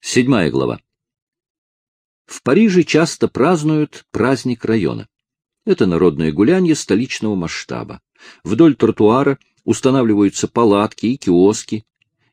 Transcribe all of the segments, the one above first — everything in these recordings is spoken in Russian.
Седьмая глава. В Париже часто празднуют праздник района. Это народное гулянье столичного масштаба. Вдоль тротуара устанавливаются палатки и киоски,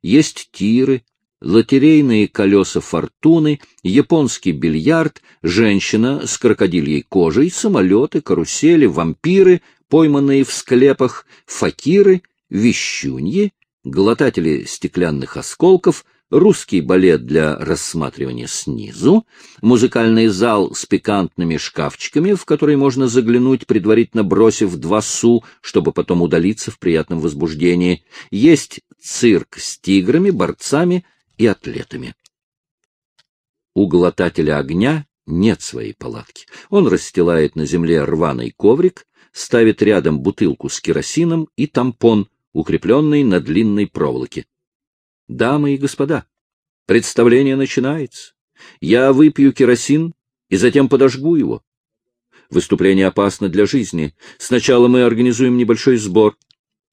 есть тиры, лотерейные колеса фортуны, японский бильярд, женщина с крокодильей кожей, самолеты, карусели, вампиры, пойманные в склепах, факиры, вещуньи, глотатели стеклянных осколков, русский балет для рассматривания снизу, музыкальный зал с пикантными шкафчиками, в который можно заглянуть, предварительно бросив два су, чтобы потом удалиться в приятном возбуждении, есть цирк с тиграми, борцами, и атлетами. У глотателя огня нет своей палатки. Он расстилает на земле рваный коврик, ставит рядом бутылку с керосином и тампон, укрепленный на длинной проволоке. Дамы и господа, представление начинается. Я выпью керосин и затем подожгу его. Выступление опасно для жизни. Сначала мы организуем небольшой сбор.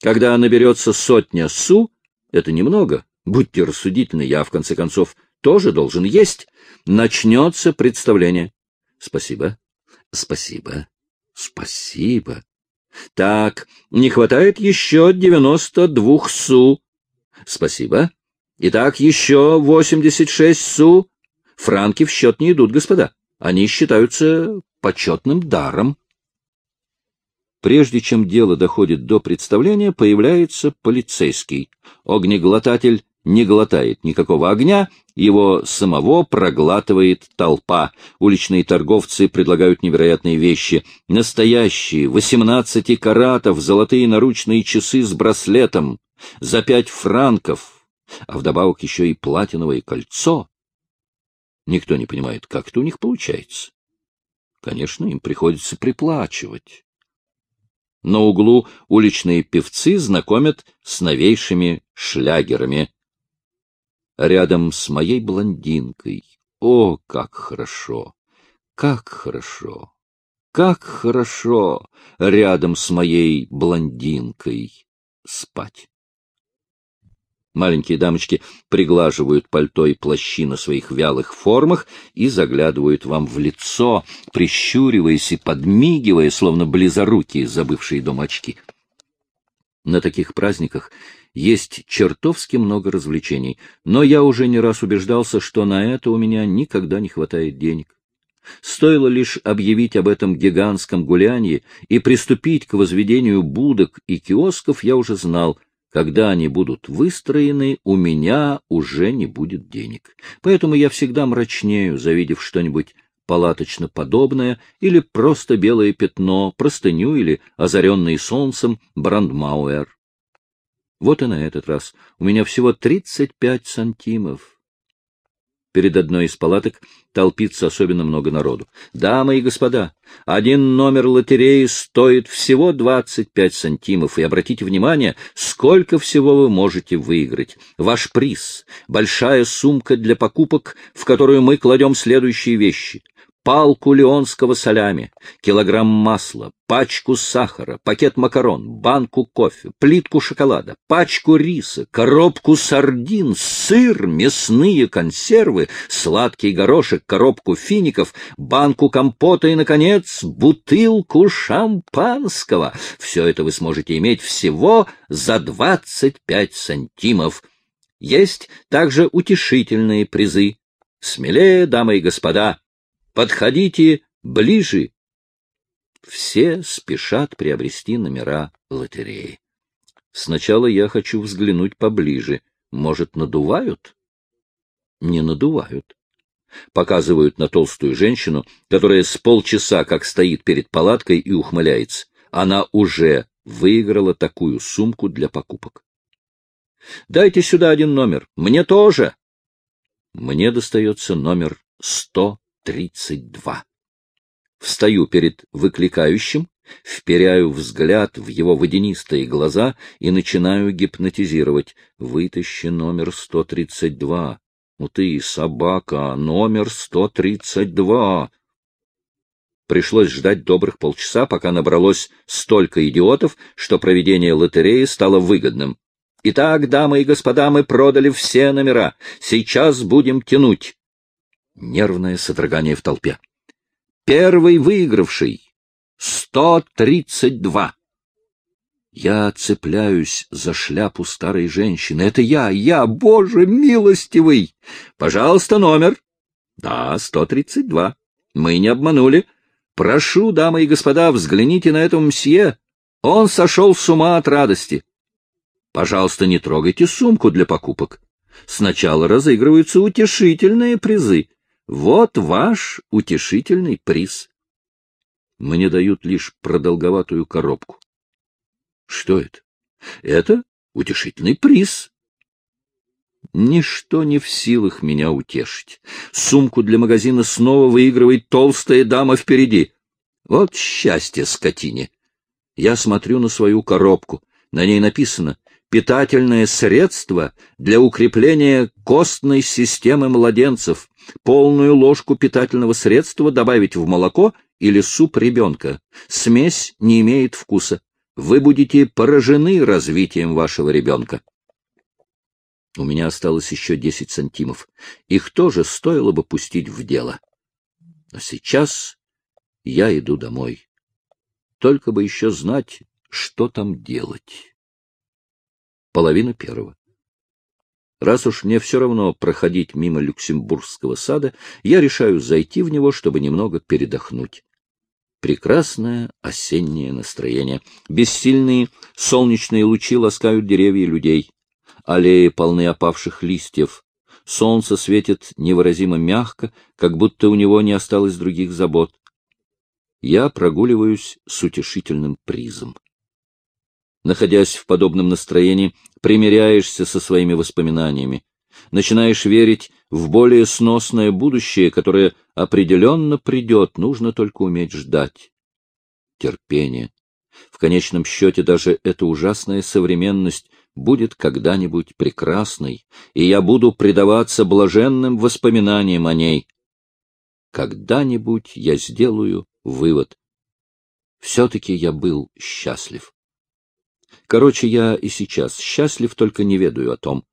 Когда наберется сотня су, это немного, Будьте рассудительны, я, в конце концов, тоже должен есть. Начнется представление. Спасибо. Спасибо. Спасибо. Так, не хватает еще девяносто двух су. Спасибо. Итак, еще восемьдесят шесть су. Франки в счет не идут, господа. Они считаются почетным даром. Прежде чем дело доходит до представления, появляется полицейский. Огнеглотатель не глотает никакого огня, его самого проглатывает толпа. Уличные торговцы предлагают невероятные вещи. Настоящие, 18 каратов, золотые наручные часы с браслетом. За пять франков. А вдобавок еще и платиновое кольцо. Никто не понимает, как это у них получается. Конечно, им приходится приплачивать. На углу уличные певцы знакомят с новейшими шлягерами рядом с моей блондинкой. О, как хорошо! Как хорошо! Как хорошо рядом с моей блондинкой спать! Маленькие дамочки приглаживают пальто и плащи на своих вялых формах и заглядывают вам в лицо, прищуриваясь и подмигивая, словно близорукие, забывшие дома очки. На таких праздниках есть чертовски много развлечений, но я уже не раз убеждался, что на это у меня никогда не хватает денег. Стоило лишь объявить об этом гигантском гулянье и приступить к возведению будок и киосков, я уже знал, когда они будут выстроены, у меня уже не будет денег. Поэтому я всегда мрачнею, завидев что-нибудь палаточно подобное или просто белое пятно, простыню или озаренный солнцем брандмауэр. Вот и на этот раз у меня всего 35 сантимов. Перед одной из палаток толпится особенно много народу. Дамы и господа, один номер лотереи стоит всего 25 сантимов, и обратите внимание, сколько всего вы можете выиграть. Ваш приз — большая сумка для покупок, в которую мы кладем следующие вещи — палку леонского солями, килограмм масла, пачку сахара, пакет макарон, банку кофе, плитку шоколада, пачку риса, коробку сардин, сыр, мясные консервы, сладкий горошек, коробку фиников, банку компота и, наконец, бутылку шампанского. Все это вы сможете иметь всего за 25 сантимов. Есть также утешительные призы. Смелее, дамы и господа, Подходите ближе. Все спешат приобрести номера лотереи. Сначала я хочу взглянуть поближе. Может, надувают? Не надувают. Показывают на толстую женщину, которая с полчаса как стоит перед палаткой и ухмыляется. Она уже выиграла такую сумку для покупок. Дайте сюда один номер. Мне тоже. Мне достается номер сто тридцать два. Встаю перед выкликающим, вперяю взгляд в его водянистые глаза и начинаю гипнотизировать. Вытащи номер сто тридцать два. Ну ты, собака, номер сто тридцать два. Пришлось ждать добрых полчаса, пока набралось столько идиотов, что проведение лотереи стало выгодным. Итак, дамы и господа, мы продали все номера. Сейчас будем тянуть. Нервное содрогание в толпе. Первый выигравший — сто тридцать два. Я цепляюсь за шляпу старой женщины. Это я, я, боже милостивый! Пожалуйста, номер. Да, сто тридцать два. Мы не обманули. Прошу, дамы и господа, взгляните на этого мсье. Он сошел с ума от радости. Пожалуйста, не трогайте сумку для покупок. Сначала разыгрываются утешительные призы. Вот ваш утешительный приз. Мне дают лишь продолговатую коробку. Что это? Это утешительный приз. Ничто не в силах меня утешить. Сумку для магазина снова выигрывает толстая дама впереди. Вот счастье скотине. Я смотрю на свою коробку. На ней написано питательное средство для укрепления костной системы младенцев. Полную ложку питательного средства добавить в молоко или суп ребенка. Смесь не имеет вкуса. Вы будете поражены развитием вашего ребенка. У меня осталось еще десять сантимов. Их тоже стоило бы пустить в дело. Но сейчас я иду домой. Только бы еще знать, что там делать половина первого. Раз уж мне все равно проходить мимо Люксембургского сада, я решаю зайти в него, чтобы немного передохнуть. Прекрасное осеннее настроение. Бессильные солнечные лучи ласкают деревья и людей. Аллеи полны опавших листьев. Солнце светит невыразимо мягко, как будто у него не осталось других забот. Я прогуливаюсь с утешительным призом находясь в подобном настроении, примиряешься со своими воспоминаниями, начинаешь верить в более сносное будущее, которое определенно придет, нужно только уметь ждать. Терпение. В конечном счете даже эта ужасная современность будет когда-нибудь прекрасной, и я буду предаваться блаженным воспоминаниям о ней. Когда-нибудь я сделаю вывод. Все-таки я был счастлив. Короче, я и сейчас счастлив, только не ведаю о том.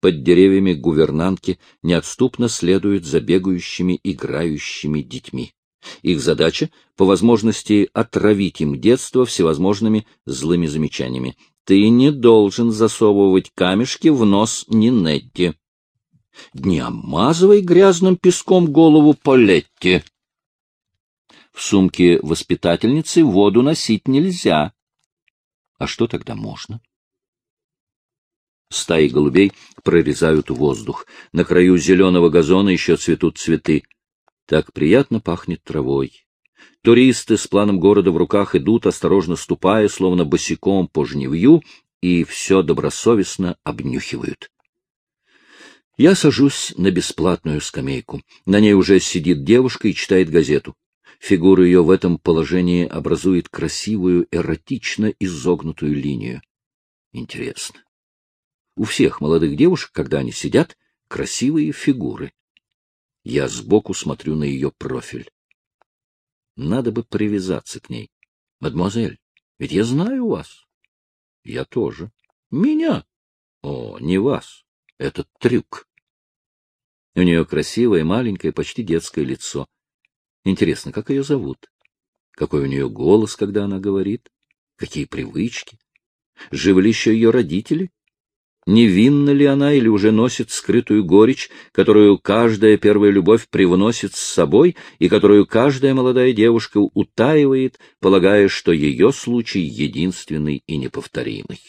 Под деревьями гувернантки неотступно следуют за бегающими, играющими детьми. Их задача — по возможности отравить им детство всевозможными злыми замечаниями. Ты не должен засовывать камешки в нос Нинетти. Не омазывай грязным песком голову Полетти. В сумке воспитательницы воду носить нельзя. А что тогда можно? Стаи голубей прорезают воздух. На краю зеленого газона еще цветут цветы. Так приятно пахнет травой. Туристы с планом города в руках идут, осторожно ступая, словно босиком по жневью, и все добросовестно обнюхивают. Я сажусь на бесплатную скамейку. На ней уже сидит девушка и читает газету. Фигура ее в этом положении образует красивую, эротично изогнутую линию. Интересно. У всех молодых девушек, когда они сидят, красивые фигуры. Я сбоку смотрю на ее профиль. Надо бы привязаться к ней. Мадемуазель, ведь я знаю вас. Я тоже. Меня? О, не вас. Это трюк. У нее красивое, маленькое, почти детское лицо. Интересно, как ее зовут? Какой у нее голос, когда она говорит? Какие привычки? Живы ли еще ее родители? Невинна ли она или уже носит скрытую горечь, которую каждая первая любовь привносит с собой и которую каждая молодая девушка утаивает, полагая, что ее случай единственный и неповторимый?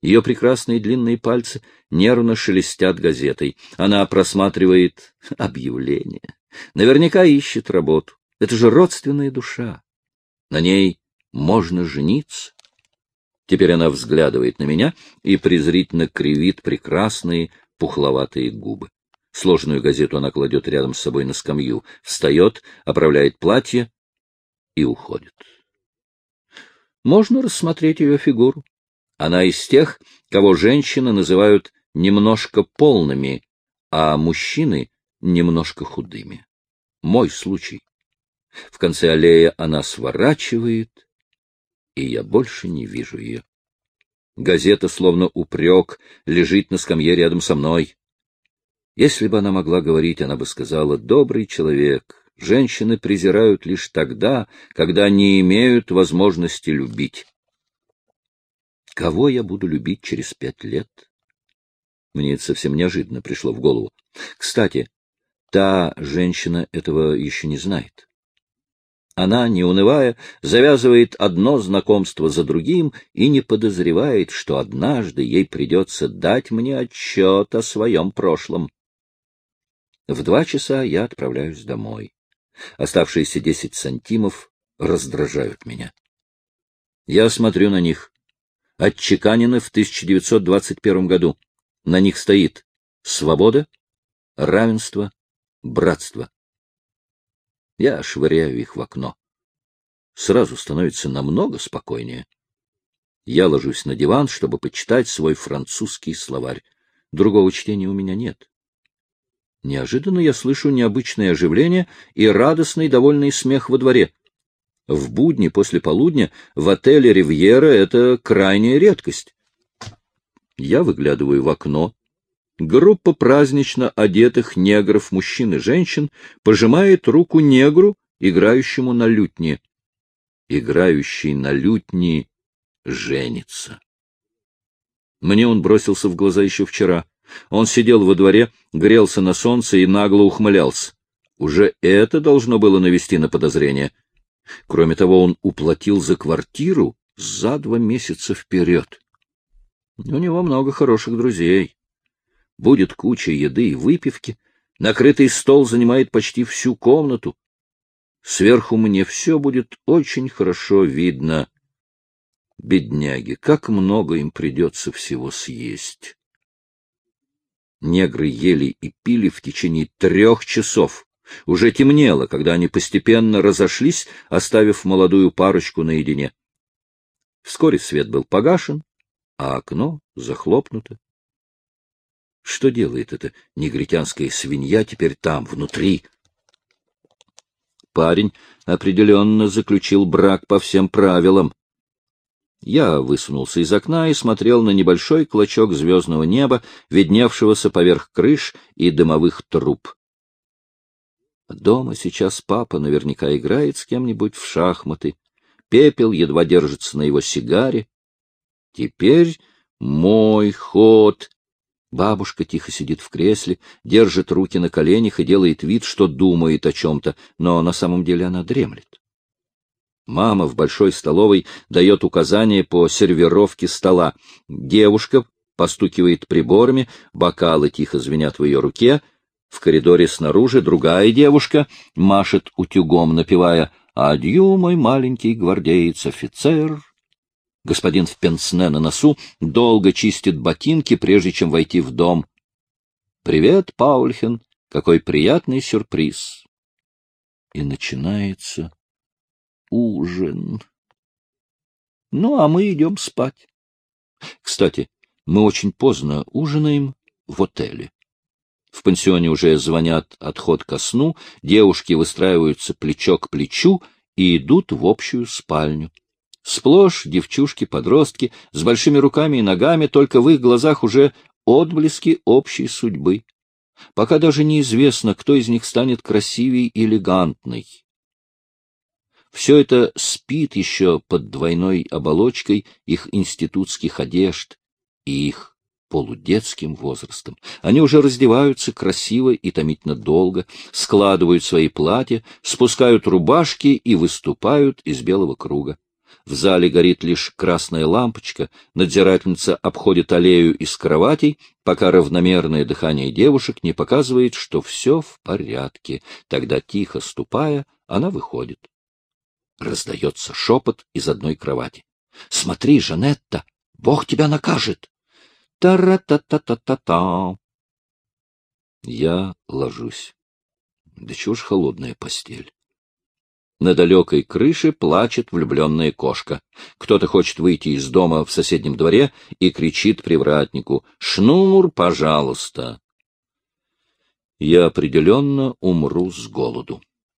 Ее прекрасные длинные пальцы нервно шелестят газетой. Она просматривает объявление. Наверняка ищет работу. Это же родственная душа. На ней можно жениться. Теперь она взглядывает на меня и презрительно кривит прекрасные пухловатые губы. Сложенную газету она кладет рядом с собой на скамью, встает, оправляет платье и уходит. Можно рассмотреть ее фигуру. Она из тех, кого женщины называют немножко полными, а мужчины немножко худыми. Мой случай. В конце аллеи она сворачивает, и я больше не вижу ее. Газета, словно упрек, лежит на скамье рядом со мной. Если бы она могла говорить, она бы сказала «добрый человек». Женщины презирают лишь тогда, когда не имеют возможности любить. Кого я буду любить через пять лет? Мне это совсем неожиданно пришло в голову. Кстати, та женщина этого еще не знает. Она, не унывая, завязывает одно знакомство за другим и не подозревает, что однажды ей придется дать мне отчет о своем прошлом. В два часа я отправляюсь домой. Оставшиеся десять сантимов раздражают меня. Я смотрю на них. Отчеканены в 1921 году. На них стоит свобода, равенство, братство. Я швыряю их в окно. Сразу становится намного спокойнее. Я ложусь на диван, чтобы почитать свой французский словарь. Другого чтения у меня нет. Неожиданно я слышу необычное оживление и радостный довольный смех во дворе. В будни после полудня в отеле «Ривьера» это крайняя редкость. Я выглядываю в окно, Группа празднично одетых негров, мужчин и женщин, пожимает руку негру, играющему на лютне. Играющий на лютне женится. Мне он бросился в глаза еще вчера. Он сидел во дворе, грелся на солнце и нагло ухмылялся. Уже это должно было навести на подозрение. Кроме того, он уплатил за квартиру за два месяца вперед. У него много хороших друзей будет куча еды и выпивки, накрытый стол занимает почти всю комнату. Сверху мне все будет очень хорошо видно. Бедняги, как много им придется всего съесть. Негры ели и пили в течение трех часов. Уже темнело, когда они постепенно разошлись, оставив молодую парочку наедине. Вскоре свет был погашен, а окно захлопнуто. Что делает эта негритянская свинья теперь там, внутри? Парень определенно заключил брак по всем правилам. Я высунулся из окна и смотрел на небольшой клочок звездного неба, видневшегося поверх крыш и дымовых труб. Дома сейчас папа наверняка играет с кем-нибудь в шахматы. Пепел едва держится на его сигаре. Теперь мой ход, Бабушка тихо сидит в кресле, держит руки на коленях и делает вид, что думает о чем-то, но на самом деле она дремлет. Мама в большой столовой дает указания по сервировке стола. Девушка постукивает приборами, бокалы тихо звенят в ее руке. В коридоре снаружи другая девушка машет утюгом, напевая «Адью, мой маленький гвардеец-офицер, Господин в пенсне на носу долго чистит ботинки, прежде чем войти в дом. «Привет, Паульхен! Какой приятный сюрприз!» И начинается ужин. Ну, а мы идем спать. Кстати, мы очень поздно ужинаем в отеле. В пансионе уже звонят отход ко сну, девушки выстраиваются плечо к плечу и идут в общую спальню. Сплошь девчушки-подростки с большими руками и ногами, только в их глазах уже отблески общей судьбы. Пока даже неизвестно, кто из них станет красивей и элегантной. Все это спит еще под двойной оболочкой их институтских одежд и их полудетским возрастом. Они уже раздеваются красиво и томительно долго, складывают свои платья, спускают рубашки и выступают из белого круга. В зале горит лишь красная лампочка, надзирательница обходит аллею из кроватей, пока равномерное дыхание девушек не показывает, что все в порядке. Тогда, тихо ступая, она выходит. Раздается шепот из одной кровати. — Смотри, Жанетта, Бог тебя накажет! Та-ра-та-та-та-та-та! Я ложусь. Да чего ж холодная постель. На далекой крыше плачет влюбленная кошка. Кто-то хочет выйти из дома в соседнем дворе и кричит привратнику «Шнур, пожалуйста!» Я определенно умру с голоду.